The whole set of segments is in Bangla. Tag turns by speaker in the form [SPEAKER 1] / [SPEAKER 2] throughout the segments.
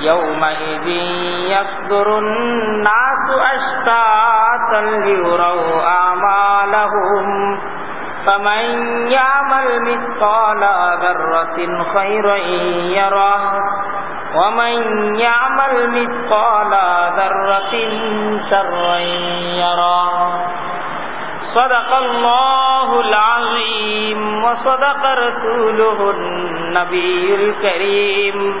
[SPEAKER 1] يومئذ يصدر الناس أشتاتا ليروا أعمالهم فمن يعمل مثقال ذرة خيرا يره ومن يعمل مثقال ذرة شرا يره صدق الله العظيم وصدق رسوله النبي الكريم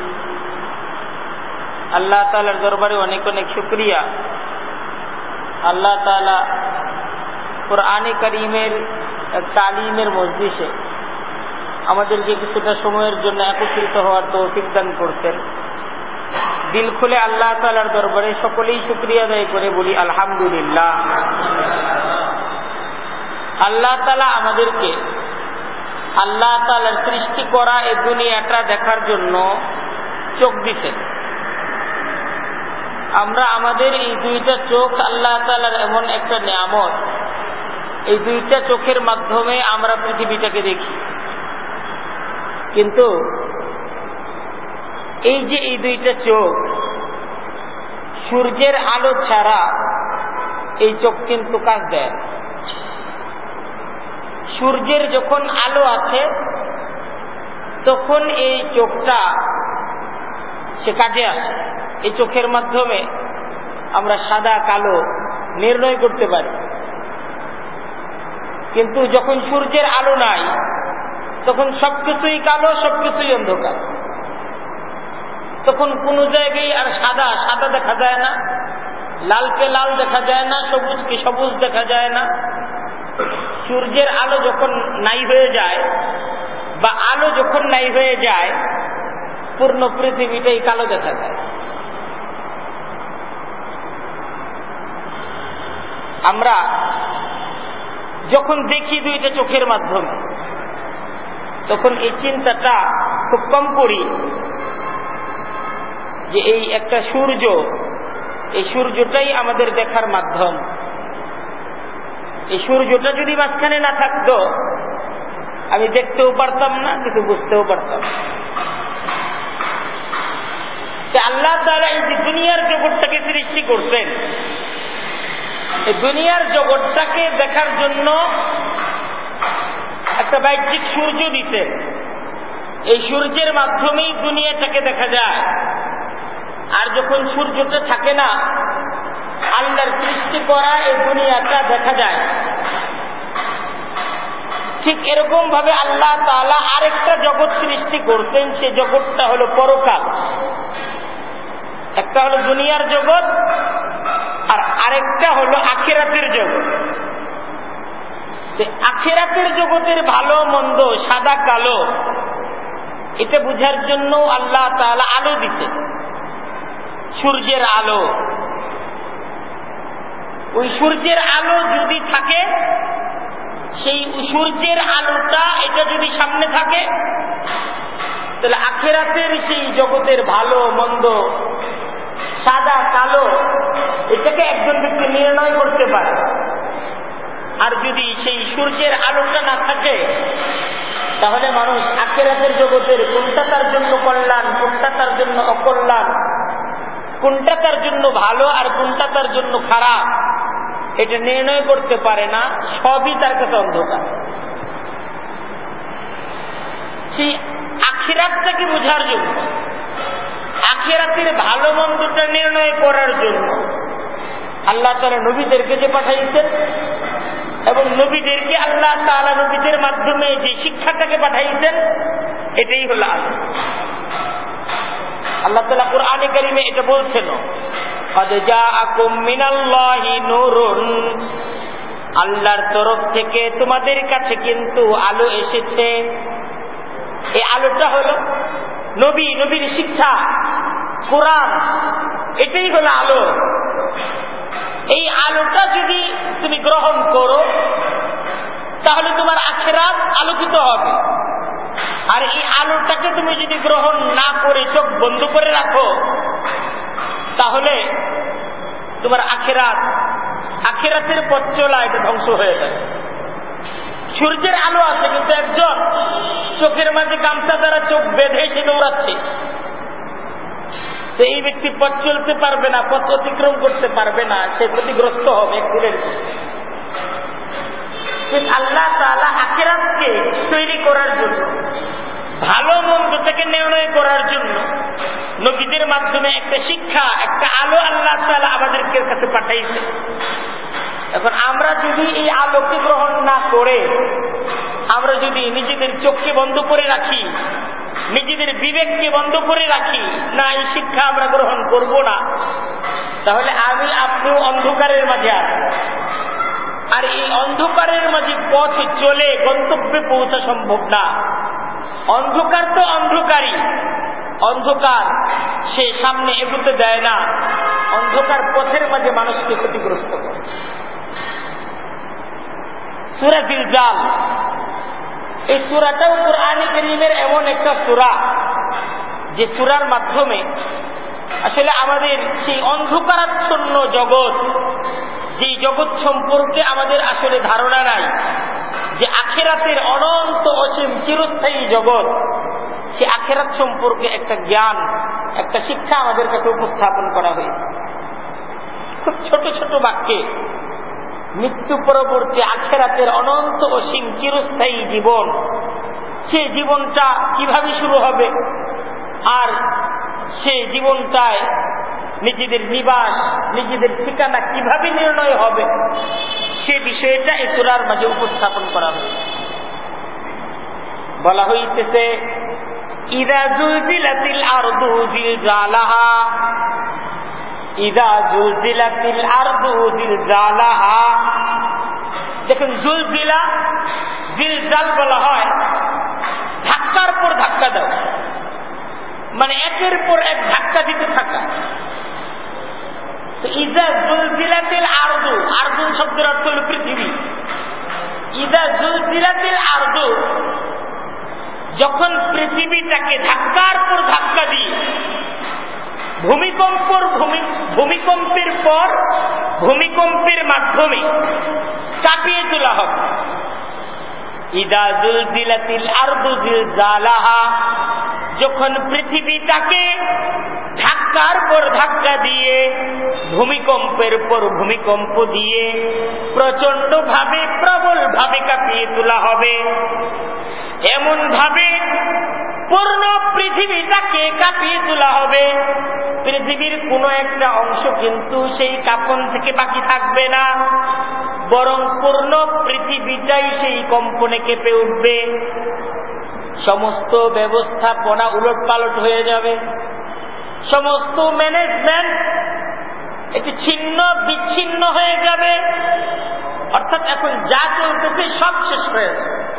[SPEAKER 1] আল্লাহ তালার দরবারে অনেক অনেক শুক্রিয়া। আল্লাহ তালা কোরআনে করিমের, তালিমের মসজিষে আমাদেরকে কিছুটা সময়ের জন্য একত্রিত হওয়ার তৌফিক দান করতেন দিল খুলে আল্লাহ তালার দরবারে সকলেই শুক্রিয়া আদায় করে বলি, আলহামদুলিল্লাহ। আল্লাহ তালা আমাদেরকে, আল্লাহ তালার সৃষ্টি করা এই দুনিয়াটা দেখার জন্য চোখ দিছেন। আমরা আমাদের এই দুইটা চোখ আল্লাহ তালার এমন একটা নিয়ামত। এই দুইটা চোখের মাধ্যমে আমরা পৃথিবীটাকে দেখি। কিন্তু এই যে এই দুইটা চোখ, সূর্যের আলো ছাড়া এই চোখ কিন্তু কাজ দেয় সূর্যের যখন আলো আছে, তখন এই চোখটা সে কাজে আসে। এই চোখের মাধ্যমে আমরা সাদা, কালো নির্ণয় করতে পারি। কিন্তু যখন সূর্যের আলো নাই, তখন সবকিছুই কালো, সবকিছুই অন্ধকার। তখন কোন জায়গায় আর সাদা সাদা দেখা যায় না। লালকে লাল দেখা যায় না, সবুজকে সবুজ দেখা যায় না। সূর্যের আলো যখন নাই হয়ে যায় বা আলো যখন নাই হয়ে যায়, পূর্ণ পৃথিবীটাই কালো দেখা যায়। আমরা যখন দেখি দুইটা চোখের মাধ্যমে, তখন এই চিন্তাটা খুব কম করি যে এই একটা সূর্য, এই সূর্যটাই আমাদের দেখার মাধ্যম। এই সূর্যটা যদি মাঝখানে না থাকতো, আমি দেখতেও পারতাম না, কিছু বুঝতেও পারতাম আল্লাহ তারা এই যে দুনিয়ার জগৎটাকে সৃষ্টি করছেন এই দুনিয়ার জগৎটাকে দেখার জন্য একটা বাহ্যিক সূর্য দিতে এই সূর্যের মাধ্যমেই দুনিয়াটাকে দেখা যায়। আর যখন সূর্যটা থাকে না, আল্লাহর সৃষ্টি করা এই দুনিয়াটা দেখা যায়। ঠিক এরকম ভাবে আল্লাহ তালা আরেকটা জগৎ সৃষ্টি করতেন, সে জগৎটা হলো পরকাল। একটা হলো দুনিয়ার জগৎ আর আরেকটা হলো আখেরাতের জগৎ আখেরাতের জগতের ভালো মন্দ সাদা কালো, এটা বুঝার জন্য আল্লাহ তালা আলো দিতে সূর্যের আলো। ওই সূর্যের আলো যদি থাকে, সেই সূর্যের আলোটা এটা যদি সামনে থাকে, তাহলে আখেরাতের সেই জগতের ভালো মন্দ সাদা কালো এটাকে একজন ব্যক্তি নির্ণয় করতে পারে। আর যদি সেই সূর্যের আলোটা না থাকে, তাহলে মানুষ আখেরাতের জগতের কোনটা তার জন্য কল্যাণ, কোনটা তার জন্য অকল্যাণ, কোনটা তার জন্য ভালো আর কোনটা তার জন্য খারাপ, এটা নির্ণয় করতে পারে না, সবই তার কাছে অন্ধকার। সেই আখিরাতটাকে বোঝার জন্য, আখিরাতের ভালো মন্দটা নির্ণয় করার জন্য আল্লাহ তারা নবীদেরকে যে পাঠাইছেন এবং নবীদেরকে আল্লাহ তালা নবীদের মাধ্যমে যে শিক্ষাটাকে পাঠাইছেন, এটাই হল আলো। আল্লাহ তালা কোরআনে কারিমে এটা বলছেন আল্লাহর তরফ থেকে তোমাদের কাছে কিন্তু আলো এসেছে। এই আলোটা হল নবী, নবীর শিক্ষা, কোরআন, এটাই হলো আলো। আখেরাত আলোকিত হবে। আর এই আলোটাকে তুমি যদি গ্রহণ না করে চোখ বন্ধ করে রাখো, তাহলে তোমার আখেরাত, আখেরাতের পথ চলা এটা ধ্বংস হয়ে যাবে সূর্যের আলো আছে, কিন্তু একজন চোখের মাঝে গামছা দ্বারা চোখ বেঁধে সে দৌড়াচ্ছে। তো এই ব্যক্তি পথ চলতে পারবে না, পথ অতিক্রম করতে পারবে না, সে ক্ষতিগ্রস্ত হবে অ্যাক্সিডেন্ট আল্লাহ তালা আখেরাতকে তৈরি করার জন্য, ভালো মন্দ থেকে নির্ণয় করার জন্য নবীদের মাধ্যমে একটা শিক্ষা, একটা আলো আল্লাহ তালা আমাদেরকে কাছে পাঠাইছে এখন আমরা যদি এই আলোকে গ্রহণ না করে, আমরা যদি নিজেদের চোখকে বন্ধ করে রাখি, নিজেদের বিবেককে বন্ধ করে রাখি, না, এই শিক্ষা আমরা গ্রহণ করব না, তাহলে আমি আপনিও অন্ধকারের মাঝে আছি। আর এই অন্ধকারের মাঝে পথ চলে গন্তব্যে পৌঁছা সম্ভব না। অন্ধকার তো অন্ধকারই। অন্ধকার সে সামনে এগুতে দেয় না। অন্ধকার পথের মাঝে মানুষকে ক্ষতিগ্রস্ত করে। সুরা জাল এই সুরাটাও কোরআন করিমের এমন একটা সুরা, যে সুরার মাধ্যমে আসলে আমাদের সেই অন্ধকারাচ্ছন্ন জগৎ যেই জগৎ সম্পর্কে আমাদের আসলে ধারণা নাই, যে আখেরাতের অনন্ত অসীম চিরস্থায়ী জগৎ, সে আখেরাত সম্পর্কে একটা জ্ঞান, একটা শিক্ষা আমাদের কাছে উপস্থাপন করা হয়েছে। খুব ছোট ছোট বাক্যে, মৃত্যু পরবর্তী আখেরাতের অনন্ত অসীম চিরস্থায়ী জীবন, সে জীবনটা কীভাবে শুরু হবে? আর সে জীবনটায় নিজেদের নিবাস, নিজেদের ঠিকানা কীভাবে নির্ণয় হবে? সে বিষয়টা এই সুরার মাঝে উপস্থাপন করা হয়েছে। বলা হইতেছে, ইদা জুলজিলাতিল আরদু জিলজালাহা। ইদা জুলজিলাতিল আরদু জিলজালাহা। দেখুন, জুলজিলা, জিলজাল বলা হয় পৃথিবীটাকে ধাক্কার পর ধাক্কা দিয়ে ভূমিকম্পর ভূমিকম্পের পর ভূমিকম্পের মাধ্যমে কাঁপিয়ে তোলা হবে। ইদা জুলজিলাতিল আরদু জিলজালাহা, যখন পৃথিবীটাকে ধাক্কার পর ধাক্কা দিয়ে, ভূমিকম্পের পর ভূমিকম্প দিয়ে প্রচণ্ড ভাবে প্রবল ভাবে কাঁপিয়ে তোলা হবে। এমন ভাবে পূর্ণ পৃথিবীটাকে কাঁপিয়ে তোলা হবে। পৃথিবীর কোনো একটা অংশ কিন্তু সেই কাপন থেকে বাকি থাকবে না। বরং পূর্ণ পৃথিবীটাই সেই কম্পনে কেঁপে উঠবে। সমস্ত ব্যবস্থাপনা উলট পালট হয়ে যাবে। সমস্ত ম্যানেজমেন্ট এটি ছিন্ন বিচ্ছিন্ন হয়ে যাবে। অর্থাৎ এখন যা চলতেছে সব শেষ হয়ে যাবে।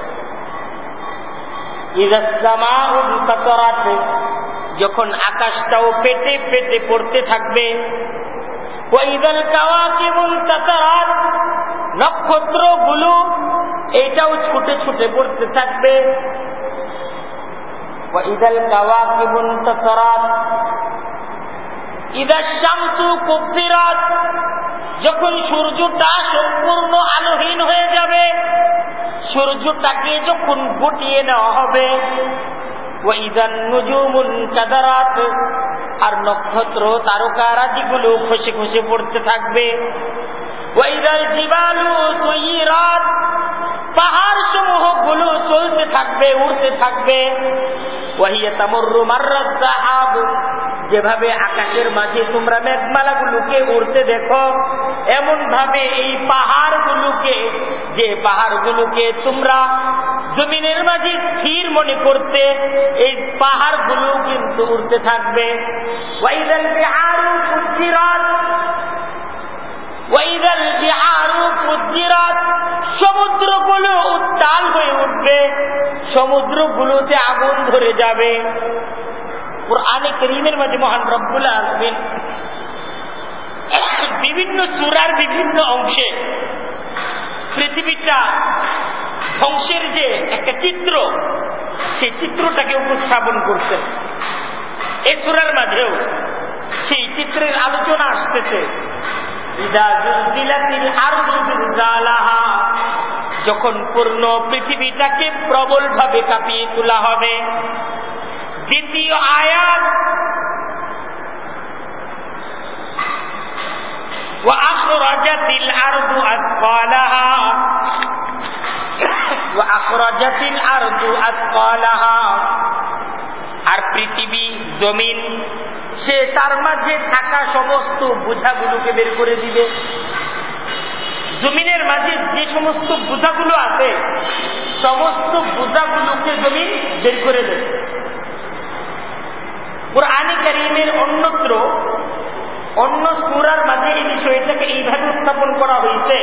[SPEAKER 1] যখন আকাশটাও পেটে পেটে পড়তে থাকবে। নক্ষত্রগুলো এটাও ছুটে ছুটে পড়তে থাকবে। ইদাল কাওয়া কিবুন তসরাত ইদা শামসু কুফিরাত যখন সূর্যটা সম্পূর্ণ আলোহীন হয়ে যাবে সূর্যটাকে যখন গুটিয়ে নেওয়া হবে আর নক্ষত্র তারকারাজিগুলো খুশি খুশি পড়তে থাকবে। পাহাড় সমূহ চলতে থাকবে, উড়তে থাকবে। যেভাবে আকাশের মাঝে তোমরা মেঘমালাগুলোকে উড়তে দেখো এমন ভাবে এই পাহাড়গুলোকে, যে পাহাড়গুলোকে তোমরা জমিনের মাঝে স্থির মনে করতে, এই পাহাড়গুলো কিন্তু উড়তে থাকবে। ওয়াইদাল বিহারু সমুদ্রগুলোতে আগুন ধরে যাবে। কোরআনে করিমের মাঝে মহান রব্বুল আসবেন বিভিন্ন চূড়ার বিভিন্ন অংশে পৃথিবীটা ধ্বংসের যে একটা চিত্র, সেই চিত্রটাকে উপস্থাপন করছেন এ চূড়ার মাঝেও সেই চিত্রের আলোচনা আসতেছে। যখন পূর্ণ পৃথিবীটাকে প্রবল ভাবে কাঁপিয়ে তোলা হবে দ্বিতীয় আয়াত وأخرجت الأرض أثقالها وأخرجت الأرض أثقالها আর পৃথিবী জমিন সে তার মাঝে থাকা সমস্ত বোঝাগুলোকে বের করে দিবে জমিনের মাঝে যে সমস্ত বোঝাগুলো আছে, সমস্ত বোঝাগুলোকে জমিন বের করে দেবে। কোরআনে কারিমের অন্যত্র, অন্য সুরার মাঝে এই বিষয়টাকে এইভাবে উত্থাপন করা হয়েছে।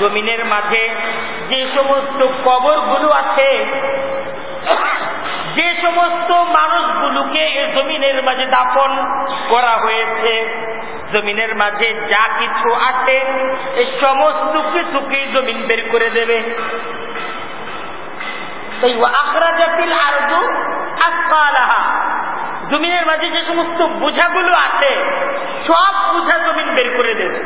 [SPEAKER 1] জমিনের মাঝে যে সমস্ত কবরগুলো আছে, যে সমস্ত মানুষগুলোকে জমিনের মাঝে দাপন করা হয়েছে। জমিনের মাঝে যা কিছু আছে, এই সমস্ত কিছুকে জমিন বের করে দেবে। জমিনের মাঝে যে সমস্ত বোঝাগুলো আছে, সব বোঝা জমিন বের করে দেবে।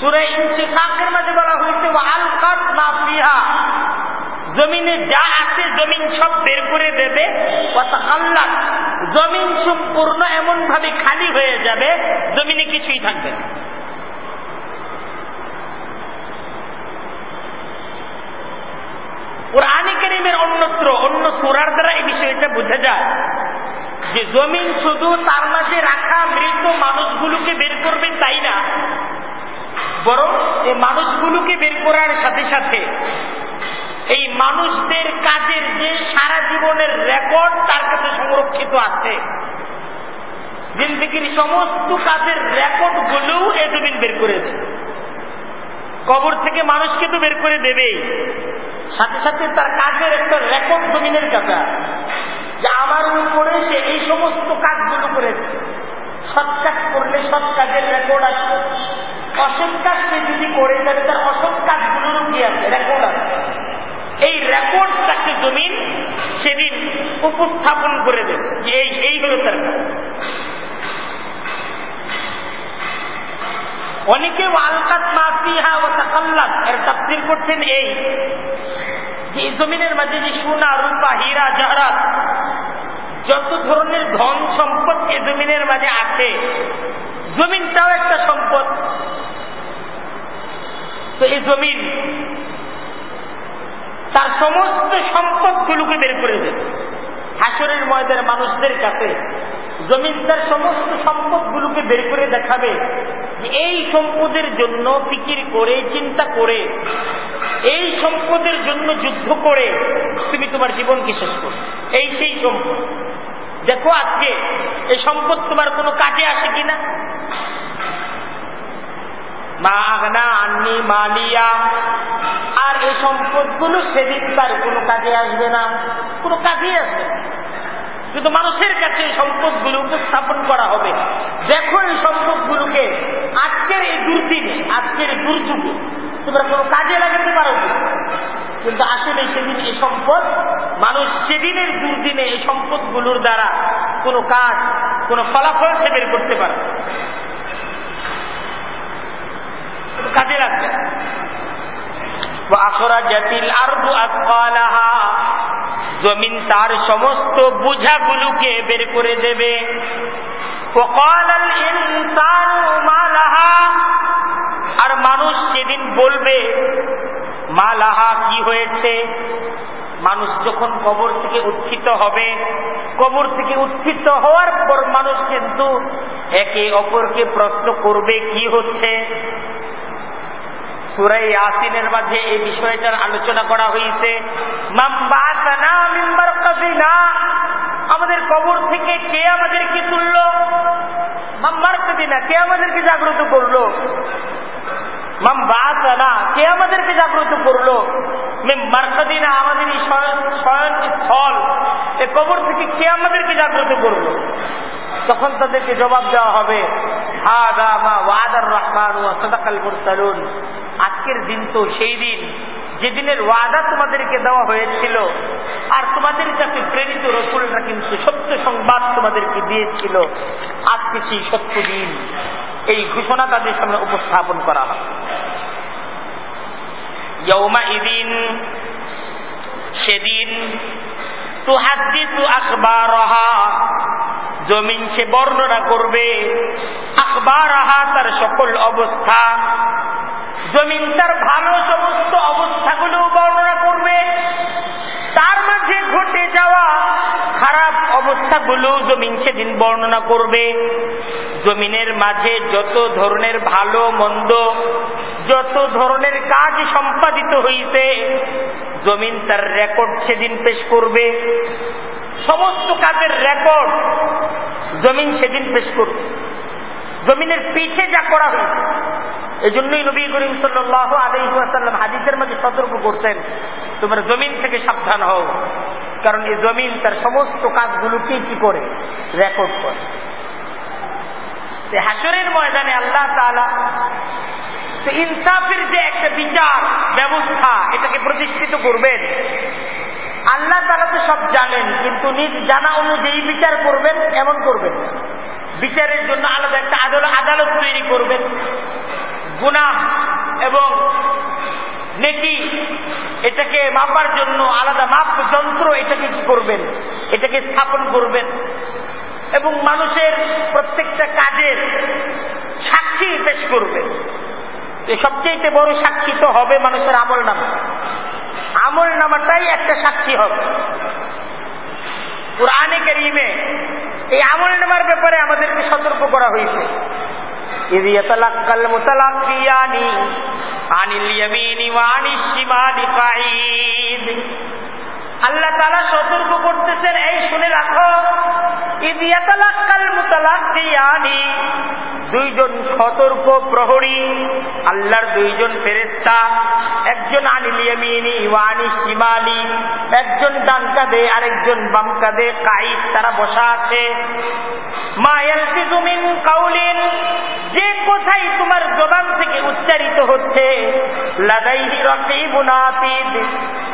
[SPEAKER 1] সুরে ইনশিফাকের মাঝে বলা হয়েছে আলকাত না ফিহা। জমিনে যা আছে জমিন সব বের করে দেবে। আল্লাহ জমিন সম্পূর্ণ এমন ভাবে খালি হয়ে যাবে, জমিনে কিছুই থাকবে না। কোরআনে করিমের অন্যত্র, অন্য সুরার দ্বারা এই বিষয়টা বোঝা যায় যে জমিন শুধু তার মাঝে রাখা মৃত মানুষগুলোকে বের করবে তাই না? বরং এই মানুষগুলোকে বের করার সাথে সাথে এই মানুষদের কাজের যে সারা জীবনের রেকর্ড তার কাছে সংরক্ষিত আছে। জিন্দিগির সমস্ত কাজের রেকর্ড গুলোও এ জমিন বের করে দেবে কবর থেকে মানুষকে তো বের করে দেবেই। সাথে সাথে তার কাজের একটা রেকর্ড জমিনের কাছে যে আমার উপরে সে এই সমস্ত কাজগুলো করেছে। সৎ কাজ করলে সৎ কাজের রেকর্ড আছে অসৎ কাজ যদি করে, তাহলে তার অসৎ কাজগুলোরও কি আছে? রেকর্ড আছে। এই রেকর্ডটাকে জমিন সেদিন উপস্থাপন করে দেবে। যে এই এই তার অনেকে আলকাত করছেন এই, যে জমিনের মাঝে যে সোনা, রূপা, হীরা জাহরাত যত ধরনের ধন সম্পদ এ জমিনের মাঝে আছে, জমিনটাও একটা সম্পদ। তো এই জমিন তার সমস্ত সম্পদগুলোকে বের করে দেবে। হাসরের ময়দের মানুষদের কাছে জমিন তার সমস্ত সম্পদগুলোকে বের করে দেখাবে যে এই সম্পদের জন্য ফিকির করে, চিন্তা করে, এই সম্পদের জন্য যুদ্ধ করে তুমি তোমার জীবনকে শেষ করো। এই সেই সম্পদ। দেখো আজকে এই সম্পদ তোমার কোনো কাজে আসে কিনা? মা আগনা আন্নি মালিয়া। আর এই সম্পদগুলো সেদিন তার কোনো কাজে আসবে না। কোনো কাজেই আসবে কিন্তু মানুষের কাছে এই সম্পদগুলো উপস্থাপন করা হবে। দেখো এই সম্পদগুলোকে আজকের এই দুর্দিনে, আজকের এই দুর্যোগে তোমরা কোনো কাজে লাগাতে পারো কিন্তু আসলে সেদিন এই সম্পদ, মানুষ সেদিনের দুর্দিনে এই সম্পদগুলোর দ্বারা কোনো কাজ, কোনো ফলাফল সে বের করতে পারে কাজে লাগবে জাতিল জমিন তার সমস্ত বুঝাগুলোকে বের করে দেবে। আর মানুষ সেদিন বলবে মা লাহা কি হয়েছে? মানুষ যখন কবর থেকে উত্থিত হবে, কবর থেকে উত্থিত হওয়ার পর মানুষ কিন্তু একে অপরকে প্রশ্ন করবে, কি হচ্ছে? সুরাই আসিনের মাঝে এই বিষয়টার আলোচনা করা হয়েছে। আমাদের কবর থেকে কে আমাদেরকে তুলল? মাম্মার না কে আমাদেরকে জাগ্রত করল? মাম বাসানা কে আমাদেরকে জাগ্রত করল? মার্কাদিনা আমাদের এই শয়ন স্থল এ কবর থেকে কে আমাদেরকে জাগ্রত করল? তখন তাদেরকে জবাব দেওয়া হবে আজকের দিন তো সেই দিন। যেদিনের ওয়াদা তোমাদেরকে দেওয়া হয়েছিল, আর তোমাদের কাছে প্রেরিত রসুলরা কিন্তু সত্য সংবাদ তোমাদেরকে দিয়েছিল, আজকে সেই সত্য দিন। এই ঘোষণা তাদের সামনে উপস্থাপন করা হয়। সেদিন জমিন সে বর্ণনা করবে, আখবারহা তার সকল অবস্থা। জমিন তার ভালো সমস্ত অবস্থাগুলো বর্ণনা করবে। তার মাঝে ঘটে যাওয়া খারাপ অবস্থাগুলো জমিন সেদিন বর্ণনা করবে। জমিনের মাঝে যত ধরনের ভালো, মন্দ, যত ধরনের কাজ সম্পাদিত হইছে, জমিন তার রেকর্ড সেদিন পেশ করবে। সমস্ত কাজের রেকর্ড জমিন সেদিন পেশ করবে। জমিনের পিঠে যা করা হয়েছে এই জন্যই নবী করিম সাল্লাহ আলহিহাসাল্লাম হাদিসের মাঝে সতর্ক করতেন তোমার জমিন থেকে সাবধান হও। কারণ এই জমিন তার সমস্ত কাজগুলোকে কি করে? রেকর্ড করে। হাসরের ময়দানে আল্লাহ ইনসাফের যে একটা বিচার ব্যবস্থা এটাকে প্রতিষ্ঠিত করবেন, আল্লাহ তালা তো সব জানেন, কিন্তু নিজ জানা অনুযায়ী বিচার করবেন, এমন করবেন বিচারের জন্য আলাদা একটা আদালত আদালত তৈরি করবেন। গুণা এবং নেকি, এটাকে মাপার জন্য আলাদা মাপ যন্ত্র এটাকে কি করবেন? এটাকে স্থাপন করবেন। এবং মানুষের প্রত্যেকটা কাজের সাক্ষী পেশ করবেন। সবচেয়ে বড় সাক্ষী তো হবে মানুষের আমল নামা। আমল নামাটাই একটা সাক্ষী হবে। কোরআনে করিমে এই আমল নামার ব্যাপারে আমাদেরকে সতর্ক করা হয়েছে। আল্লাহ তালা সতর্ক করতেছেন এই শুনে রাখো। ইদিয়াতালাক্কাল মুতালাক্কিয়ানি দুইজন সতর্ক প্রহরী, আল্লাহর দুইজন ফেরেস্তা একজন আনিল ইয়ামিনি ওয়ানি শিমালি, একজন ডান কাঁধে আরেকজন বাম কাঁধে কাইদ তারা বসা আছে। কাউলিন, যে কোথায় তোমার জবান থেকে উচ্চারিত হচ্ছে?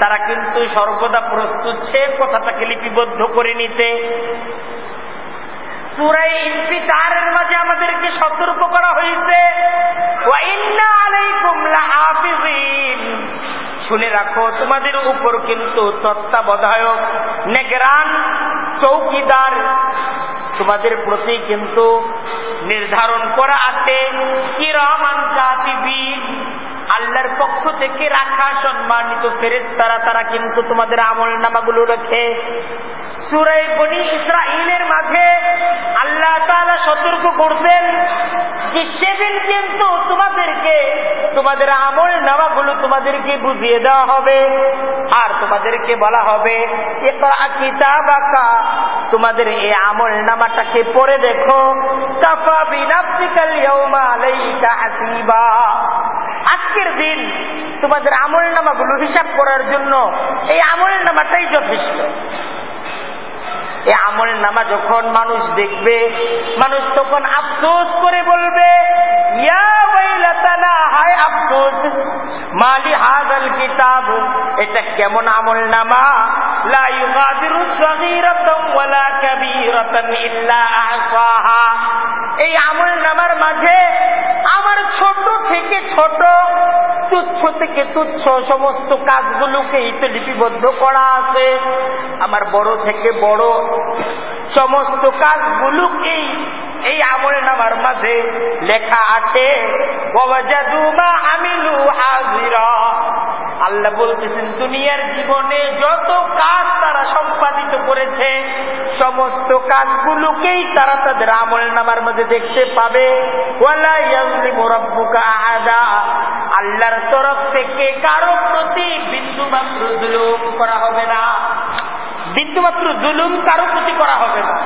[SPEAKER 1] তারা কিন্তু সর্বদা প্রস্তুত, সে কথাটাকে লিপিবদ্ধ করে নিতে। সুরাই ইন্তিকারের মাঝে আমাদেরকে সতর্ক করা হয়েছে। শুনে রাখো, তোমাদের উপর কিন্তু তত্ত্বাবধায়ক, নেগরান, চৌকিদার তোমাদের প্রতি কিন্তু নির্ধারণ করা আছে। কিরমান জাতিবীর আল্লাহর পক্ষ থেকে রাখা সম্মানিত ফেরেজ তারা তারা কিন্তু তোমাদের আমল নামাগুলো রেখে সুরাই বনি ইসরাইলের মাঝে আল্লাহ সতর্ক করবেন যে সেদিন কিন্তু তোমাদেরকে, তোমাদের আমল নামাগুলো তোমাদেরকে বুঝিয়ে দেওয়া হবে আর তোমাদেরকে বলা হবে তোমাদের এই আমল নামাটাকে পড়ে দেখো। আজকের দিন তোমাদের আমল নামাগুলো হিসাব করার জন্য এই আমল নামাটাই যথেষ্ট। এই আমল নামা যখন মানুষ দেখবে, মানুষ তখন আফসোস করে বলবে হায় আফসোস! মালি হাজাল কিতাব, এটা কেমন আমল নামা? এই আমল নামার মাঝে আমার ছোট থেকে ছোট তুচ্ছ থেকে তুচ্ছ সমস্ত কাজগুলোকেই তো লিপিবদ্ধ করা আছে। আমার বড় থেকে বড় সমস্ত কাজগুলোকেই এই আমল নামার মাঝে লেখা আছে আমিলু হাজিরা। আল্লাহ বলতেছেন, দুনিয়ার জীবনে যত কাজ তারা সম্পাদিত করেছে, সমস্ত কাজগুলোকেই তারা তাদের আমল নামার মধ্যে দেখতে পাবে। আল্লাহর তরফ থেকে কারও প্রতি বিন্দু মাত্র জুলুম করা হবে না। বিন্দু মাত্র জুলুম কারও প্রতি করা হবে না।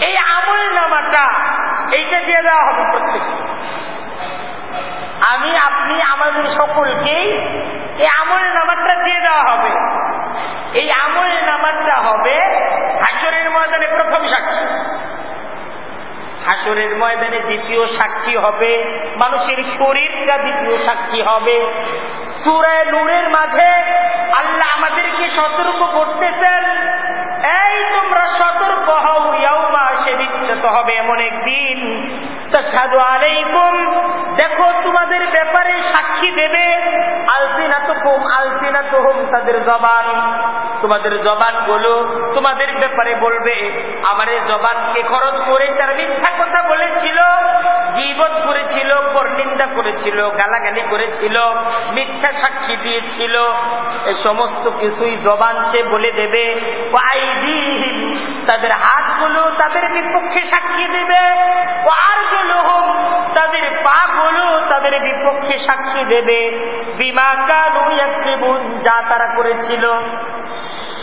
[SPEAKER 1] এই আমল নামাটা এইটা দিয়ে দেওয়া হবে প্রত্যেক। আমি, আপনি, আমাদের সকলকেই এই আমল নামাটা দিয়ে দেওয়া হবে। এই আমল নামাটা হবে হাসরের ময়দানে প্রথম সাক্ষী হাসরের ময়দানে দ্বিতীয় সাক্ষী হবে, মানুষের শরীরটা দ্বিতীয় সাক্ষী হবে। সুরায় নূরের মাঝে আল্লাহ আমাদেরকে সতর্ক করতেছেন, এই তোমরা সতর্ক হও, ইয়াউমা সেদিন তো হবে এমন একদিন। সাধু আলাইকুম, দেখো তোমাদের ব্যাপারে সাক্ষী দেবে আলসিনা তো হোম আলসিনা তো হোম তাদের জবান। তোমাদের জবানগুলো তোমাদের ব্যাপারে বলবে, আমার এই জবানকে খরচ করে তার মিথ্যা কথা বলেছিল, জীবন করেছিল, পরনিন্দা করেছিল, গালাগালি করেছিল, মিথ্যা সাক্ষী দিয়েছিল। সমস্ত কিছুই জবান সে বলে দেবে। তাদের হাতগুলো তাদের বিপক্ষে সাক্ষী দেবে। আরগুলো তাদের পা গুলো তাদের বিপক্ষে সাক্ষী দেবে। বিমা কানু যা তারা করেছিল।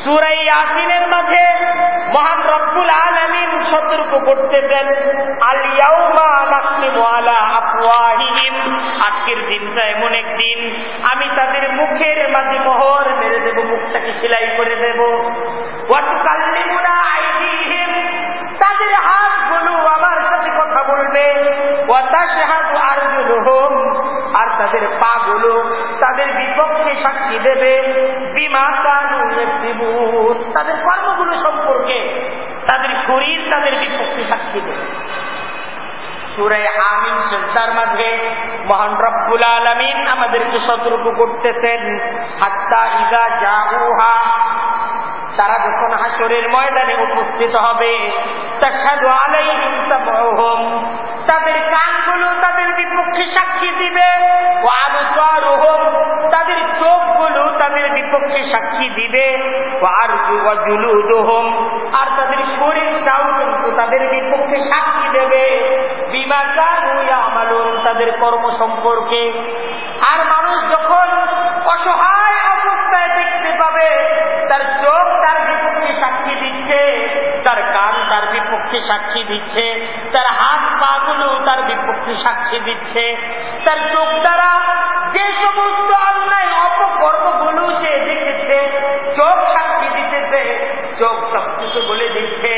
[SPEAKER 1] সুরাই আসিনের মাঝে মহান রব্বুল আলমিন সতর্ক করতেছেন আজকের দিনটা এমন একদিন আমি তাদের মুখের মাঝে মোহর মেরে দেব, মুখটাকে সেলাই করে দেব। তাদের হাতগুলো আমার সাথে কথা বলবে। আর তাদের পা গুলো তাদের বিপক্ষে সাক্ষী দেবে। বিমা তাদের কর্মগুলো সম্পর্কে, তাদের শরীর তাদের বিপক্ষে সাক্ষী দেবে। সুরে আমিন মাঝে মহান রব্বুল আলমিন আমাদেরকে সতর্ক করতেছেন, হাত্তা ইগা জাউহা। তারা যখন হাসরের ময়দানে উপস্থিত হবে তাদের কানগুলো তাদের বিপক্ষে সাক্ষী দিবে তাদের বিপক্ষে সাক্ষী দিবে। আর আর তাদের শরীরটাও কিন্তু তাদের বিপক্ষে সাক্ষী দেবে। বিমা আমালন তাদের কর্ম সম্পর্কে। আর মানুষ যখন অসহায় অবস্থায় দেখতে পাবে, তার চোখ তার বিপক্ষে সাক্ষী দিচ্ছে, তার কান তার বিপক্ষে সাক্ষী দিচ্ছে, তার হাত পা গুলো তার বিপক্ষে সাক্ষী দিচ্ছে, তার চোখ দ্বারা যে সমস্ত চোখ সবকিছু বলে দিচ্ছে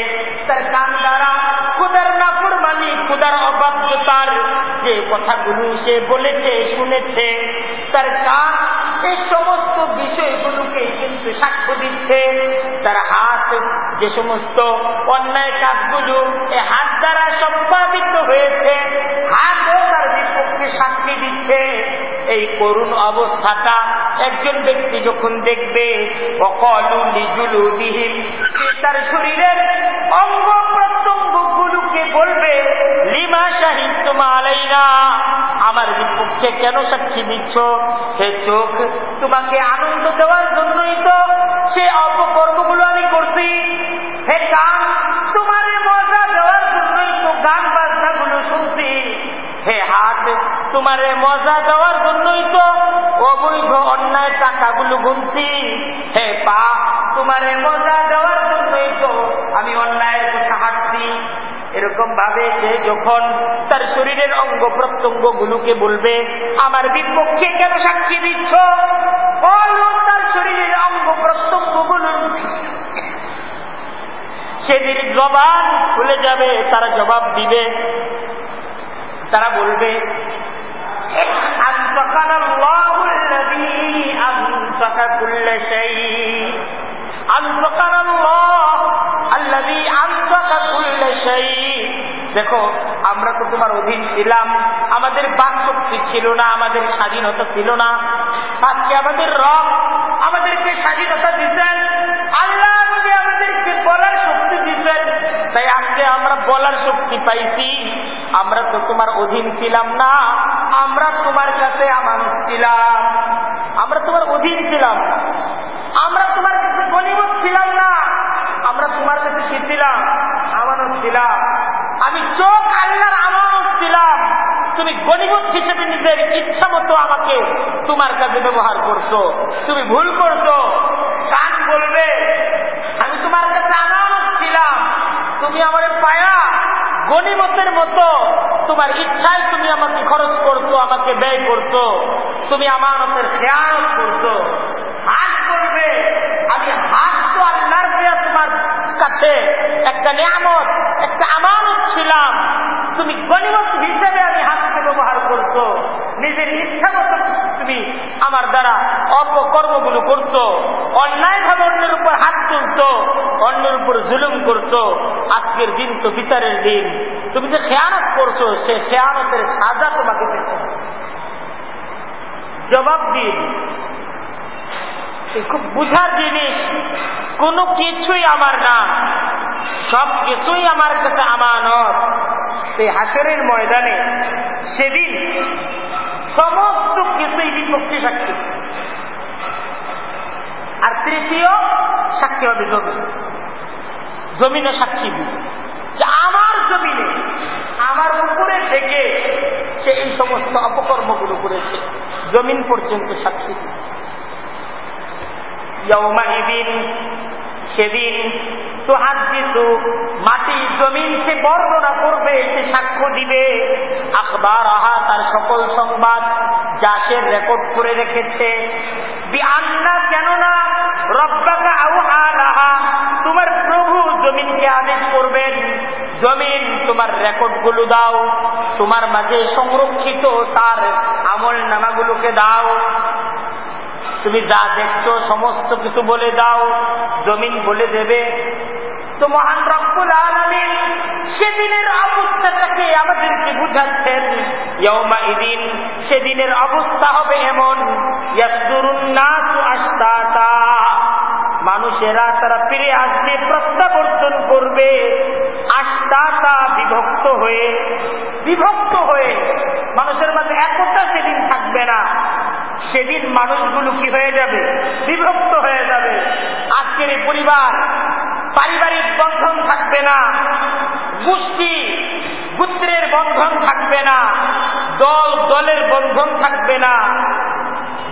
[SPEAKER 1] তার কান দ্বারা খুদার নাফরমানি খুদার অবাধ্যতার যে কথাগুলো সে বলেছে শুনেছে তার কান এই সমস্ত বিষয়গুলোকে কিন্তু সাক্ষ্য দিচ্ছে। তার হাত, যে সমস্ত অন্যায় কাজগুলো এই হাত দ্বারা সম্পাদিত হয়েছে, হাতও তার বিপক্ষে সাক্ষী দিচ্ছে। এই করুণ অবস্থাটা একজন ব্যক্তি যখন দেখবে তার শরীরের অঙ্গ প্রত্যঙ্গ গুলোকে বলবে, লিমা সাহিত্য মালাইনা আমার বিপক্ষে কেন সাক্ষী দিচ্ছ? হে চোখ, তোমাকে আনন্দ দেওয়ার জন্যই তো সে অপকর্মগুলো এরকম ভাবে সে যখন তার শরীরের অঙ্গ প্রত্যঙ্গ গুলোকে বলবে, আমার বিপক্ষে কেন সাক্ষী দিচ্ছ? তার শরীরের অঙ্গ প্রত্যঙ্গগুলো সেদিন জবান খুলে যাবে, তারা জবাব দিবে। তারা বলবে দেখো, আমরা তো তোমার অধীন ছিলাম। আমাদের বাক শক্তি ছিল না, আমাদের স্বাধীনতা ছিল না। আজকে আমাদের রব আমাদেরকে স্বাধীনতা দিচ্ছেন। আল্লাহ আমাদেরকে বলার শক্তি দিচ্ছেন। তাই আজকে আমরা বলার শক্তি পাইছি। আমরা তো তোমার অধীন ছিলাম না, আমরা তোমার কাছে আমানত ছিলাম। আমরা তোমার অধীন ছিলাম আমরা তোমার কাছে গণিমত ছিলাম না আমরা তোমার কাছে কি ছিলাম আমানত ছিলাম আমি চোখ আল্লাহর আমানত ছিলাম তুমি গণিমত হিসেবে নিজের ইচ্ছা মতো আমাকে কাছে ব্যবহার করছ, তুমি ভুল করছ। কান বলবে, আমি তোমার কাছে আমানত ছিলাম, তুমি আমার পায়া গণিমতের মতো। তোমার ইচ্ছায় তুমি আমাকে খরচ করছ, আমাকে ব্যয় করছ, তুমি আমানতের খেয়াল করছ। হাত করবে আমি হাত তো আল্লাহর দেয়া তোমার কাছে। একটা নিয়ামত, একটা আমানত ছিলাম। তুমি গণিমত হিসেবে আমি হাতকে ব্যবহার করছ নিজের ইচ্ছা মতো তুমি আমার দ্বারা অপকর্মগুলো করছ অন্যায় ভাবে অন্যের উপর হাত তুলছো অন্যের উপর জুলুম করছ আজকের দিন তো বিচারের দিন। তুমি যে খেয়ানত করছ, সে খেয়ানতের সাজা তোমাকে পেতে জবাব দিন। খুব বুঝার জিনিস, কোনো কিছুই আমার না। সব কিছুই আমার কাছে আমানত। সেই হাসরের ময়দানে সেদিন সমস্ত কিছুই বিপক্ষে সাক্ষী। আর তৃতীয় সাক্ষী হবে জমি। জমিনে সাক্ষী দিবে যে আমার জমিনে, আমার উপরে থেকে সে এই সমস্ত অপকর্মগুলো করেছে, জমিন পর্যন্ত সাক্ষী দিবে সেদিন তো মাটি জমিন সে বর্ণনা করবে, সে সাক্ষ্য দিবে। আখবার আহা তার সকল সংবাদ যা সে রেকর্ড করে রেখেছে। আন্না কেননা রব্বাকা আউহা রাহা তোমার প্রভু জমিনকে আদেশ করবেন। জমিন তোমার রেকর্ডগুলো দাও, তোমার মাঝে সংরক্ষিত তার আমল নামাগুলোকে দাও। তুমি যা দেখছ, সমস্ত কিছু বলে দাও, জমিন বলে দেবে। তো মহান রব্বুল আলমিন সেদিনের অবস্থাটাকে আমাদেরকে বুঝাচ্ছেন ইদিন সেদিনের অবস্থা হবে এমন মানুষেরা তারা ফিরে আসবে, প্রত্যাবর্তন করবে আস্তাতা বিভক্ত হয়ে বিভক্ত হয়ে, মানুষের মাঝে একতা সেদিন থাকবে না। সেদিন মানুষগুলো কি হয়ে যাবে? বিভক্ত হয়ে যাবে। আজকের পরিবার, পারিবারিক বন্ধন থাকবে না। গোষ্ঠী, গুত্রের বন্ধন থাকবে না। দল, দলের বন্ধন থাকবে না।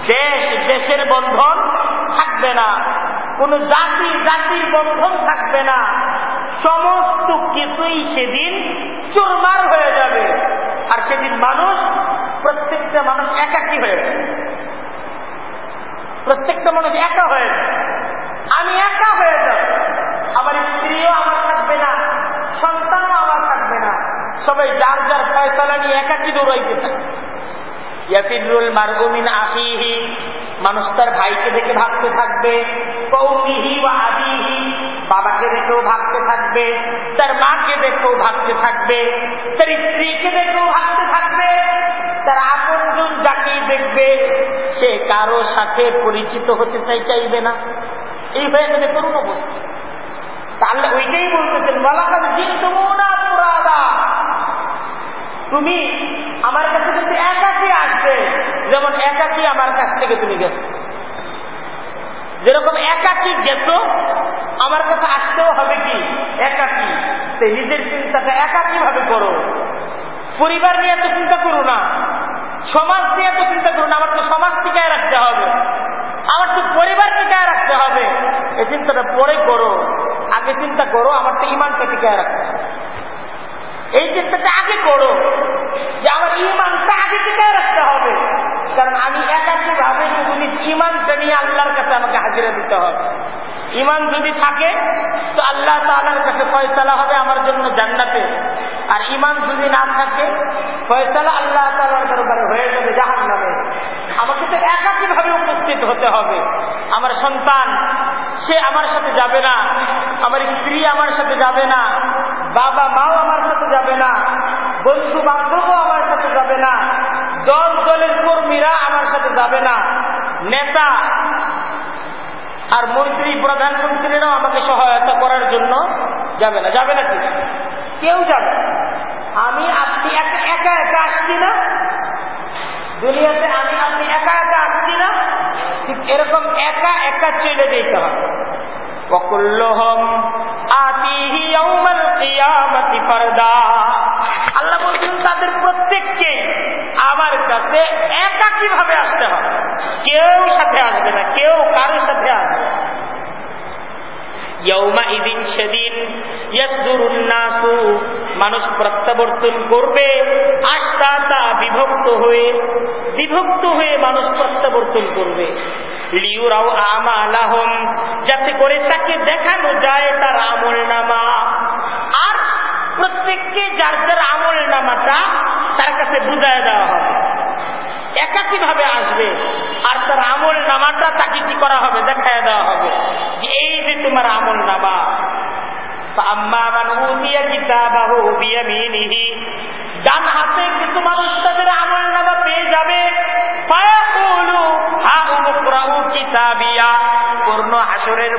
[SPEAKER 1] দেশ, দেশের বন্ধন থাকবে না। কোন জাতি, জাতির বন্ধন থাকবে না। সমস্ত কিছুই সেদিন চুরমার হয়ে যাবে। আর সেদিন মানুষ, প্রত্যেকটা মানুষ একাকি হয়ে যাবে। প্রত্যেকটা মানুষ একা হয়ে আমি একা হয়ে যাব। আমার স্ত্রীও আমার থাকবে না, সন্তানও আমার থাকবে না। সবাই যার যার ফয়সলা নিয়ে একাকি দৌড়াইতে থাকে। ইয়াফিদুল মারগুমিন আফিহি মানুষ তার ভাইকে দেখে ভাবতে থাকবে, কৌমিহি বা আদিহি বাবাকে দেখেও ভাবতে থাকবে, তার মাকে দেখেও ভাবতে থাকবে, তার স্ত্রীকে দেখেও ভাবতে থাকবে তার আপনজন যাকেই দেখবে, সে কারও সাথে পরিচিত হতে চাই চাইবে না। এই হয়ে যাবে করুন অবস্থা। তাহলে ওইটাই বলতেছেন বলাকার যে তোমরা পুরাদা তুমি আমার কাছে কিন্তু একাকি আসবে, যেমন একাকি আমার কাছ থেকে তুমি গেছো। যেরকম একাকি গেছো, আমার কাছে আসতেও হবে কি? একাকি। সে নিজের চিন্তাটা একাকি ভাবে করো। পরিবার নিয়ে এত চিন্তা করো না। সমাজ নিয়ে তো চিন্তা করো না আমার তো সমাজ টিকায় রাখতে হবে। আমার তো পরিবার টিকায় রাখতে হবে। এই চিন্তাটা পরে করো, আগে চিন্তা করো, আমার তো ইমানটা টিকায় রাখতে হবে। এই চিন্তাটা আগে করো যে আমার ইমানটা আগে টিকায় রাখতে হবে। কারণ আমি একাকি ভাবে তুমি ইমানটা নিয়ে আল্লাহর কাছে আমাকে হাজিরা দিতে হবে ইমান যদি থাকে আল্লাহ তালার কাছে ফয়সালা হবে আমার জন্য জান্নাতে। আর ইমান যদি না থাকে, ফয়সালা আল্লাহ তালার দরবারে হয়ে যাবে জাহান নামে আমাকে তো একাকি ভাবে উপস্থিত হতে হবে। আমার সন্তান, সে আমার সাথে যাবে না। আমার স্ত্রী আমার সাথে যাবে না। বাবা মাও আমার সাথে যাবে না। বন্ধু বান্ধবও আমার সাথে যাবে না। দল দলের কর্মীরা আমার সাথে যাবে না। নেতা আর মন্ত্রী প্রধানমন্ত্রীরাও আমাকে সহায়তা করার জন্য যাবে না। যাবে না ঠিক কেউ যাবে আমি আপনি একা একা আসছি না। দুনিয়াতে আমি আপনি একা একা আসছি না। ঠিক এরকম একা একা চলে যেতে হবে। আল্লাহ বলছেন, তাদের প্রত্যেককে আমার কাছে একা কীভাবে আসতে হবে? কেউ সাথে আসবে না, কেউ কারোর সাথে আসবে সেদিন মানুষ প্রত্যাবর্তন করবে আস্তা তা বিভক্ত হয়ে বিভক্ত হয়ে মানুষ প্রত্যাবর্তন করবে। লিউরাও আমালাহম, যাতে করে তাকে দেখানো যায় তার আমল নামা আর প্রত্যেককে যার যার আমল নামাটা তার কাছে বুঝায় দেওয়া হবে। একাকি ভাবে আসবে, আর তার আমল নামাটা তাকে কি করা হবে, দেখায় দেওয়া হবে। যে তোমার আমল নামা ডান হাতে কিছু মানুষ তাদের আমল নামা পেয়ে যাবে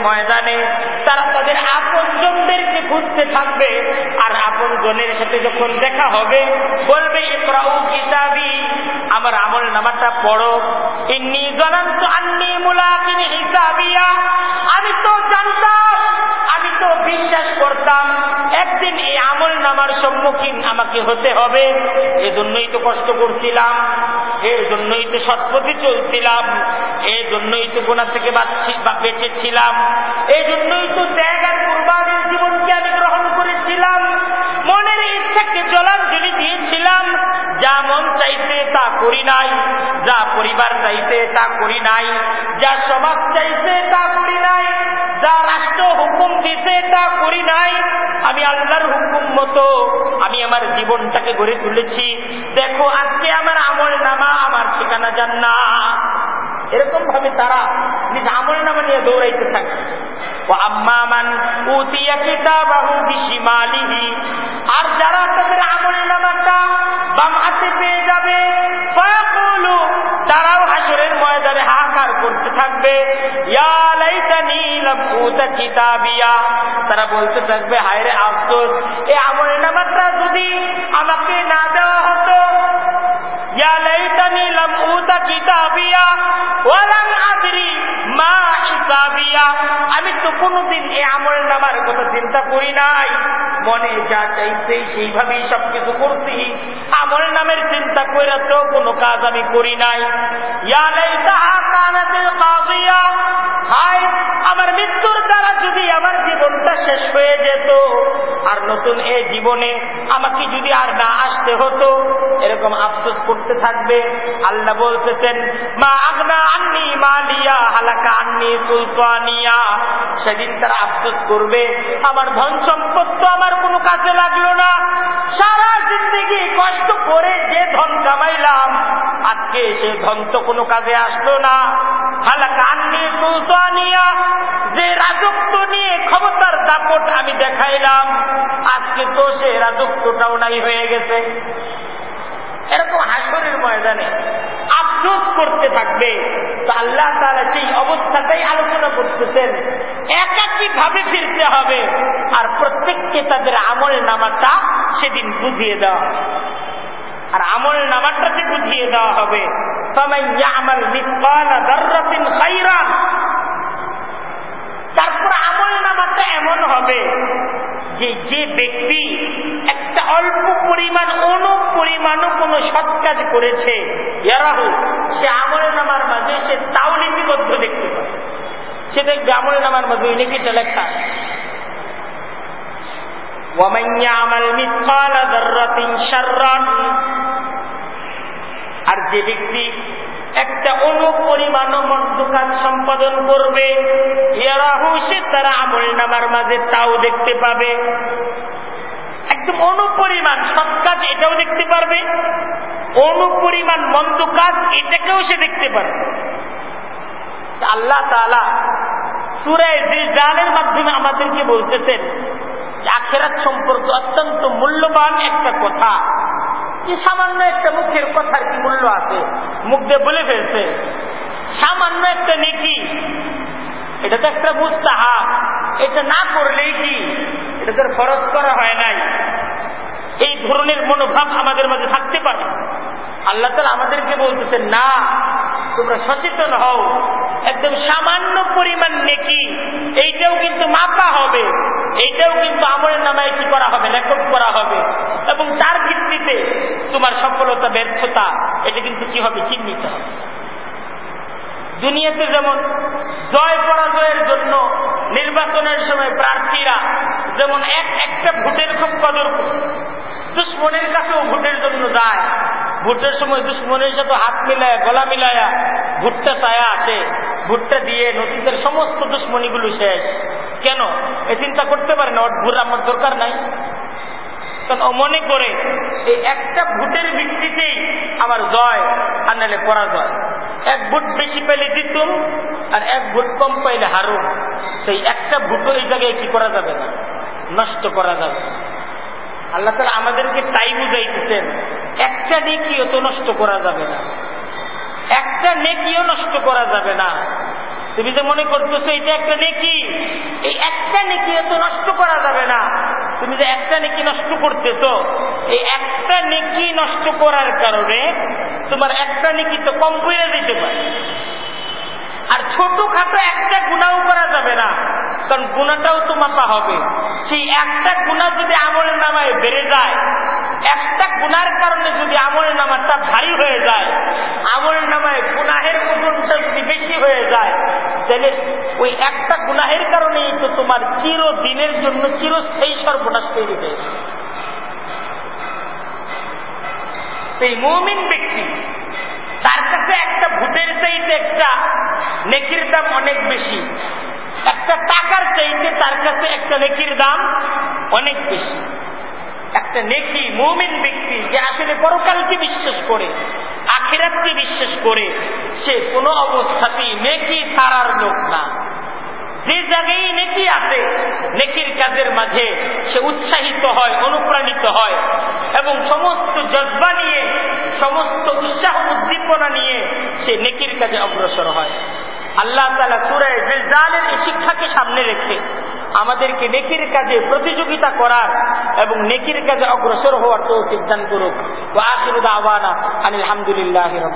[SPEAKER 1] ময়দানে তারা তাদের খুঁজতে থাকবে আর সাথে যখন দেখা হবে বলবে ইকরাউ কিতাবি আমার আমল নামাটা পড়ো ইন্নি জনান্ত আন্নি মুলাকিন হিসাবিয়া আমল নামার সম্মুখীন আমাকে হতে হবে, এজন্যই তো কষ্ট করছিলাম এর জন্যই তো সৎপথে চলছিলাম এই জন্যই তো গোনা থেকে বেঁচেছিলাম এই জন্যই তো ত্যাগার কুরবানির জীবনকে আমি গ্রহণ করেছিলাম, মনের ইচ্ছাকে জলাঞ্জলি দিয়েছিলাম, যা মন চাইতে তা করি নাই, যা পরিবার চাইতে তা করি নাই, যা মতো আমি আমার জীবনটাকে গড়ে তুলেছি। দেখো, আজকে আমার আমল নামা, আমার ঠিকানা যান না এরকম ভাবে তারা নিজ আমল নামা নিয়ে দৌড়াইতে থাকে। আর যারা তাদের আমল নামাটা বাম হাতে পেয়ে যাবে তারাও হাসরের ময়দানে হাহাকার করতে থাকবে। ইয়া তারা বলতে থাকবে হায়রে আফসোস এই আমল নামাটা যদি আমাকে না দেওয়া হতো আমি তো কোনোদিন এই আমল নামার কথা চিন্তা করি নাই। মনে যা চাইছে, সেইভাবেই সবকিছু করছি। আমল নামের চিন্তা করে তো কোনো কাজ আমি করি নাই। ইয়া লাইতাহা কানাতিল হতো, এরকম আফসোস করতে থাকবে। আল্লাহ বলতেছেন, মা আগনা আন্নি মালিয়া, হালাকা আন্নি সুলতানিয়া। সেদিন তারা আফসোস করবে, আমার ধন সম্পদ তো আমার কোনো কাজে লাগল না। সারা জিন্দগি কষ্ট করে যে ধন কামাইলাম, আজকে সে ধন তো কোনো কাজে আসলো না। হালাকা আন্নি সুলতানিয়া, যে রাজত্ব দাপট আমি দেখাইলাম। আজকে তো সে রাজত্বটাও নাই হয়ে গেছে। এরকম হাসরের ময়দানে আফসোস করতে থাকবে। তো আল্লাহ তারা সেই অবস্থাটাই আলোচনা করতেছেন। একাকি ভাবে ফিরতে হবে আর প্রত্যেককে তাদের আমল নামাটা সেদিন বুঝিয়ে দেওয়া আর আমল নামাটাকে বুঝিয়ে দেওয়া হবে। তবে আমার বিৎকাল দর্রতিন তারপর আমল নামাটা এমন হবে যে যে ব্যক্তি একটা অল্প পরিমাণ অনুপরিমাণও কোনো সৎ কাজ করেছে ইয়ারাহু সে আমল নামার মাঝে সে তাও লিপিবদ্ধ দেখতে পাবে সে দেখবে আমল নামার মাঝে ওই লিখিটা লেখা ومن يعمل مثقال ذرة شرا আর যে ব্যক্তি একটা অনুপরিমাণ কাজ সম্পাদন করবে। সে তারা আমল নামার মাঝে তাও দেখতে পাবে। একদম অনুপরিমাণ, সৎ কাজ এটাও দেখতে পারবে। অনুপরিমাণ মন্দ কাজ এটাকেও সে দেখতে পারবে। আল্লাহ তালা সুরায় যে জালের মাধ্যমে আমাদেরকে বলতেছেন আখেরাত সম্পর্কে অত্যন্ত মূল্যবান একটা কথা। যে সামান্য একটা মুখের কথার কি মূল্য আছে? মুখ দিয়ে বলে ফেলছে। সামান্য একটা নেকি। এটা তো একটা মুস্তাহা এটা না করলেই কি? এটা তো ফরজ করা হয় নাই। এই ধরনের মনোভাব আমাদের মাঝে থাকতে পারে। আল্লাহ তালা আমাদেরকে বলতেছেন, না, তোমরা সচেতন হও। একদম সামান্য পরিমাণ নেকি। এইটাও কিন্তু মাপা হবে। এইটাও কিন্তু আমলের নামায় কি করা হবে রেকর্ড করা হবে এবং তার ভিত্তিতে তোমার সফলতা ব্যর্থতা, এটা কিন্তু কি হবে? চিহ্নিত হবে। দুনিয়াতে যেমন জয় পরাজয়ের জন্য নির্বাচনের সময় প্রার্থীরা যেমন এক একটা ভোটের খুব কদর দুশ্মনের কাছেও ভোটের জন্য যায়। ভোটের সময় দুশ্মনের সাথে হাত মিলায়, গলা মিলায়া ভুট্টা চায়া আসে, ভুট্টা দিয়ে নদীদের সমস্ত দুশ্মনীগুলো শেষ। কেন? এ চিন্তা করতে পারে না আমার দরকার নাই। ও মনে করে এই একটা ভোটের ভিত্তিতেই আমার জয় আর নাহলে পরাজয়। এক ভোট বেশি পেলে দিতুম আর এক ভোট কম পাইলে হারুন সেই একটা ভোটও এই জায়গায় কি করা যাবে না? নষ্ট করা যাবে আল্লাহ তালা আমাদেরকে তাই বুঝাইতেছেন, একটা নেকিও তো নষ্ট করা যাবে না। একটা নেকিও নষ্ট করা যাবে না। তুমি যে মনে করতেছো, এটা একটা নেকি? এই একটা নেকিও তো নষ্ট করা যাবে না। তুমি যে একটা নেকি নষ্ট করতেছ, এই একটা নেকি নষ্ট করার কারণে তোমার একটা নেকি তো কম করে দিতে পারে। আর ছোটখাটো একটা গুণাও করা যাবে না, কারণ গুণাটাও তো মাপা হবে। সেই একটা গুণা যদি আমলের নামায় বেড়ে যায় একটা গুনার কারণে যদি আমলের নামাটা ভারী হয়ে যায়, আমলের নামায় গুনাহের ওজনটা যদি বেশি হয়ে যায়, তাহলে ওই একটা গুনাহের কারণেই তো তোমার চিরদিনের জন্য চিরস্থায়ী সর্বনাশ তৈরি হয়েছে এই মমিন ব্যক্তি, তার কাছে একটা ভূতের চাইতে একটা নেকির দাম অনেক বেশি, একটা টাকার চাইতে তার কাছে একটা নেকির দাম অনেক বেশি। একটা নেকি মৌমিন ব্যক্তি যে আসলে পরকালকে বিশ্বাস করে, আখিরাতকে বিশ্বাস করে, সে কোনো অবস্থাতেই নেকি ছাড়ার লোক না। যে জায়গায় নেকি আছে, নেকির কাজের মাঝে সে উৎসাহিত হয়, অনুপ্রাণিত হয় এবং সমস্ত জজবা নিয়ে, সমস্ত উৎসাহ উদ্দীপনা নিয়ে সে নেকির কাজে অগ্রসর হয়। আল্লাহ তালা সুরে জালের এই শিক্ষাকে সামনে রেখে আমাদেরকে নেকির কাজে প্রতিযোগিতা করার এবং নেকির কাজে অগ্রসর হওয়ার তো সিদ্ধান্ত করুক। আখির আওয়ানা আলহামদুলিল্লাহ